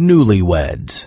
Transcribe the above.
Newlyweds.